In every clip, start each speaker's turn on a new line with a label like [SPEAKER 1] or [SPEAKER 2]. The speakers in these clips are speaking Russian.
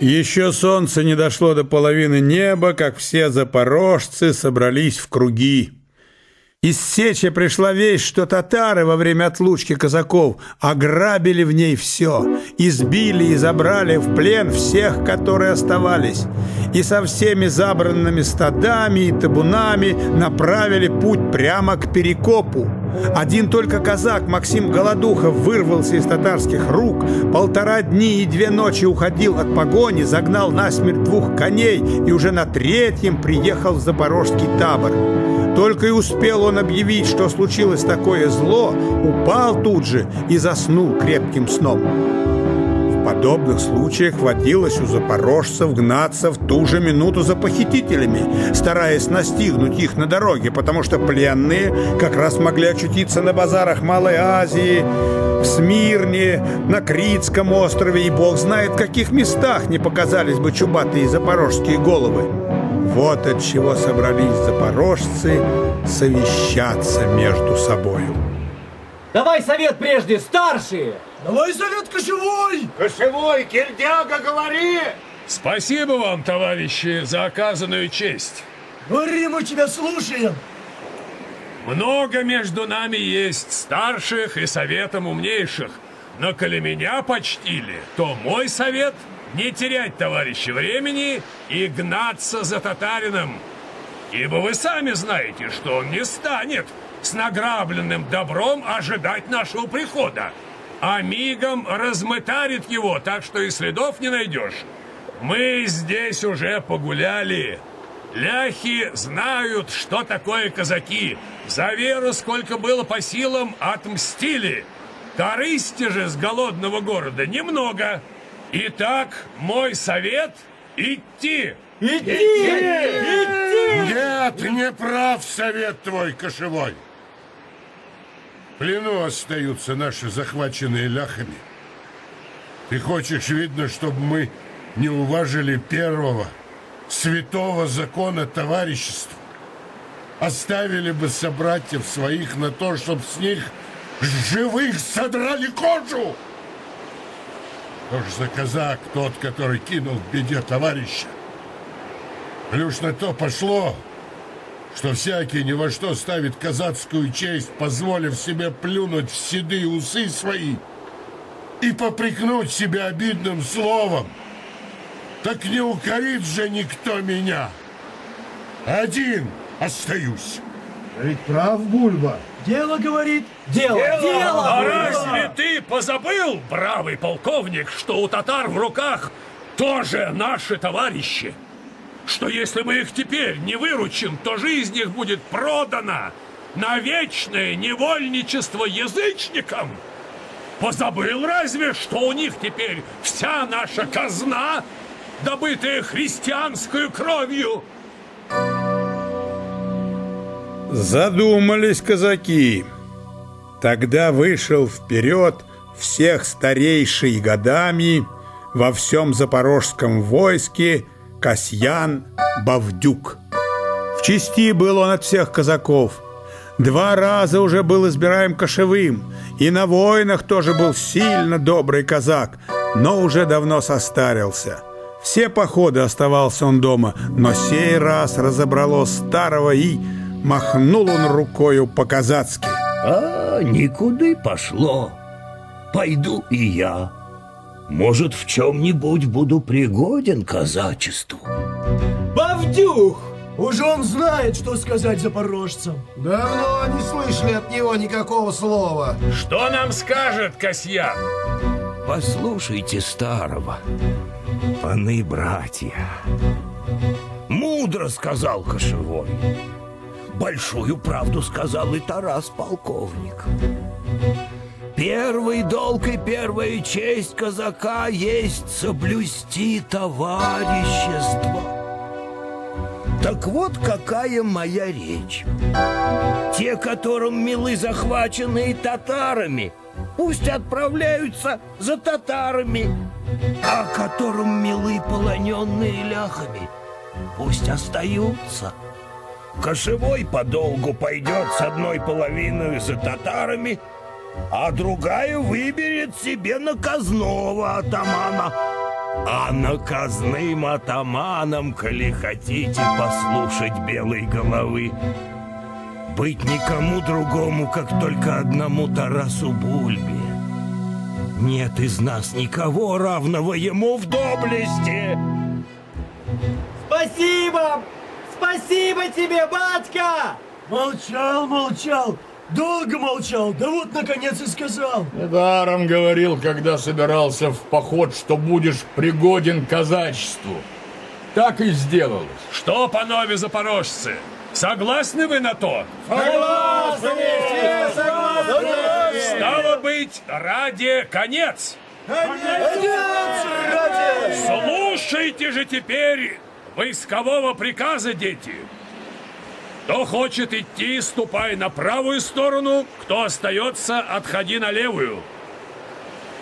[SPEAKER 1] Еще солнце не дошло до половины неба, как все запорожцы собрались в круги. Из сечи пришла весть, что татары во время отлучки казаков ограбили в ней все, избили и забрали в плен всех, которые оставались, и со всеми забранными стадами и табунами направили путь прямо к Перекопу. Один только казак Максим Голодухов вырвался из татарских рук, полтора дни и две ночи уходил от погони, загнал насмерть двух коней и уже на третьем приехал в запорожский табор. Только и успел он объявить, что случилось такое зло, упал тут же и заснул крепким сном. Подобных случаях водилось у запорожцев гнаться в ту же минуту за похитителями, стараясь настигнуть их на дороге, потому что пленные как раз могли очутиться на базарах Малой Азии, в Смирне, на Критском острове и бог знает в каких местах не показались бы чубатые запорожские головы. Вот от чего собрались запорожцы совещаться между собою.
[SPEAKER 2] Давай совет прежде, старшие!
[SPEAKER 3] Давай совет кошевой!
[SPEAKER 4] Кошевой, кирдяга, говори!
[SPEAKER 5] Спасибо вам, товарищи, за оказанную честь.
[SPEAKER 3] Говори, мы тебя слушаем.
[SPEAKER 5] Много между нами есть старших и советом умнейших. Но коли меня почтили, то мой совет — не терять, товарищи, времени и гнаться за татарином. Ибо вы сами знаете, что он не станет с награбленным добром ожидать нашего прихода, а мигом размытарит его, так что и следов не найдешь. Мы здесь уже погуляли. Ляхи знают, что такое казаки. За веру, сколько было по силам, отмстили. Корысти же с голодного города немного. Итак, мой совет – идти.
[SPEAKER 3] Идти! Идти!
[SPEAKER 4] Нет, не прав совет твой, кошевой. Плену остаются наши захваченные ляхами. Ты хочешь, видно, чтобы мы не уважили первого святого закона товарищества. Оставили бы собратьев своих на то, чтобы с них живых содрали кожу. Что ж за казак тот, который кинул в беде товарища? Плюс на то пошло, что всякий ни во что ставит казацкую честь, позволив себе плюнуть в седые усы свои и попрекнуть себя обидным словом. Так не укорит же никто меня. Один остаюсь.
[SPEAKER 3] Ведь прав Бульба. Дело говорит.
[SPEAKER 2] Дело! Дело!
[SPEAKER 5] А разве ты позабыл, бравый полковник, что у татар в руках тоже наши товарищи? Что если мы их теперь не выручим, то жизнь их будет продана на вечное невольничество язычникам? Позабыл разве, что у них теперь вся наша казна, добытая христианскую кровью?
[SPEAKER 1] Задумались казаки. Тогда вышел вперед всех старейший годами во всем запорожском войске Касьян Бавдюк. В чести был он от всех казаков. Два раза уже был избираем кошевым, и на войнах тоже был сильно добрый казак, но уже давно состарился. Все походы оставался он дома, но сей раз разобрало старого и махнул он рукою по-казацки.
[SPEAKER 6] А, никуда пошло. Пойду и я. Может, в чем-нибудь буду пригоден казачеству.
[SPEAKER 3] Бавдюх! Уже он знает, что сказать запорожцам.
[SPEAKER 4] Давно не слышали от него никакого слова.
[SPEAKER 5] Что нам скажет Касьян?
[SPEAKER 6] Послушайте старого, паны братья. Мудро сказал кошевой. Большую правду сказал и Тарас полковник. Первый долг и первая честь казака есть соблюсти товарищество. Так вот какая моя речь. Те, которым милы захваченные татарами, пусть отправляются за татарами, а которым милы полоненные ляхами, пусть остаются. Кошевой подолгу пойдет с одной половиной за татарами, а другая выберет себе наказного атамана. А наказным атаманом, коли хотите послушать белой головы, быть никому другому, как только одному Тарасу Бульбе. Нет из нас никого равного ему в доблести.
[SPEAKER 2] Спасибо! Спасибо тебе, батька!
[SPEAKER 3] Молчал, молчал. Долго молчал, да вот наконец и сказал.
[SPEAKER 7] Даром говорил, когда собирался в поход, что будешь пригоден к казачеству. Так и сделалось.
[SPEAKER 5] Что, панове запорожцы, согласны вы на то? Стало быть, ради конец. Слушайте же теперь войскового приказа, дети. Кто хочет идти, ступай на правую сторону, кто остается, отходи на левую.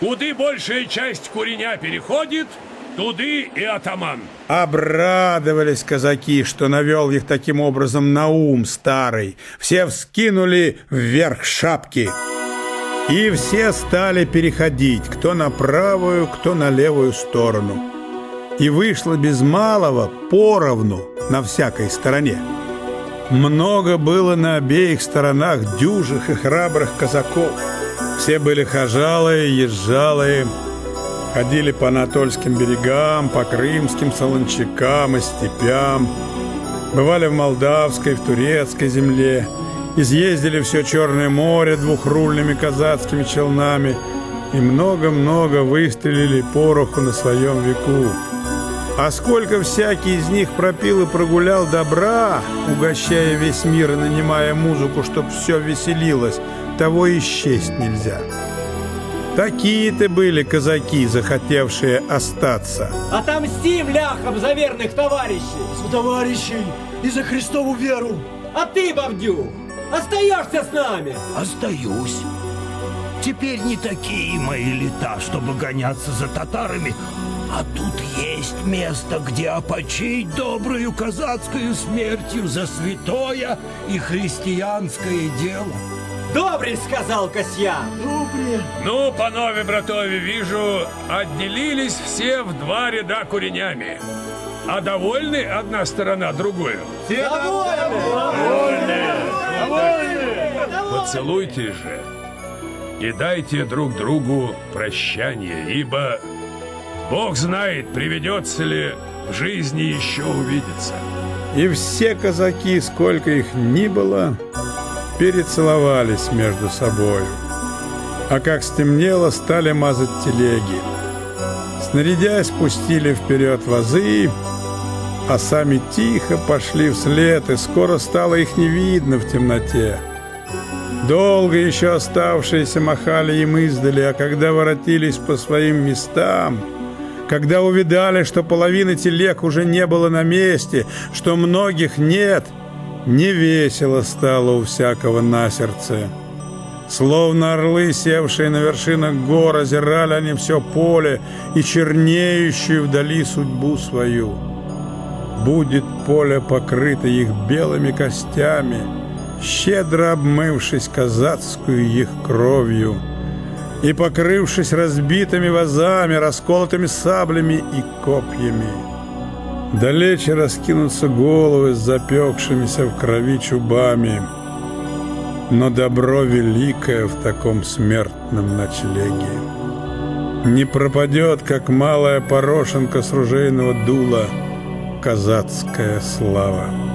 [SPEAKER 5] Куды большая часть куреня переходит, туды и атаман.
[SPEAKER 1] Обрадовались казаки, что навел их таким образом на ум старый. Все вскинули вверх шапки. И все стали переходить, кто на правую, кто на левую сторону. И вышло без малого поровну на всякой стороне. Много было на обеих сторонах дюжих и храбрых казаков. Все были хожалые, езжалые, ходили по анатольским берегам, по крымским солончакам и степям, бывали в Молдавской, в Турецкой земле, изъездили все Черное море двухрульными казацкими челнами и много-много выстрелили пороху на своем веку. А сколько всякий из них пропил и прогулял добра, угощая весь мир и нанимая музыку, чтоб все веселилось, того и счесть нельзя. Такие-то были казаки, захотевшие остаться.
[SPEAKER 2] Отомстим ляхам за верных товарищей!
[SPEAKER 3] За товарищей и за Христову веру.
[SPEAKER 2] А ты, Бавдюх, остаешься с нами!
[SPEAKER 6] Остаюсь. Теперь не такие мои лета, чтобы гоняться за татарами, а тут есть место, где опочить добрую казацкую смертью за святое и христианское дело.
[SPEAKER 2] Добрый, сказал Касьян!
[SPEAKER 3] Добре.
[SPEAKER 5] Ну, панове братове, вижу, отделились все в два ряда куренями. А довольны одна сторона другую? Поцелуйте же и дайте друг другу прощание, ибо Бог знает, приведется ли в жизни еще увидеться.
[SPEAKER 1] И все казаки, сколько их ни было, перецеловались между собою. А как стемнело, стали мазать телеги. Снарядясь, пустили вперед вазы, а сами тихо пошли вслед, и скоро стало их не видно в темноте. Долго еще оставшиеся махали им издали, а когда воротились по своим местам, когда увидали, что половины телег уже не было на месте, что многих нет, не весело стало у всякого на сердце. Словно орлы, севшие на вершинах гор, озирали они все поле и чернеющую вдали судьбу свою. Будет поле покрыто их белыми костями, щедро обмывшись казацкую их кровью и покрывшись разбитыми вазами, расколотыми саблями и копьями. Далече раскинутся головы с запекшимися в крови чубами, но добро великое в таком смертном ночлеге. Не пропадет, как малая порошенка с ружейного дула, казацкая слава.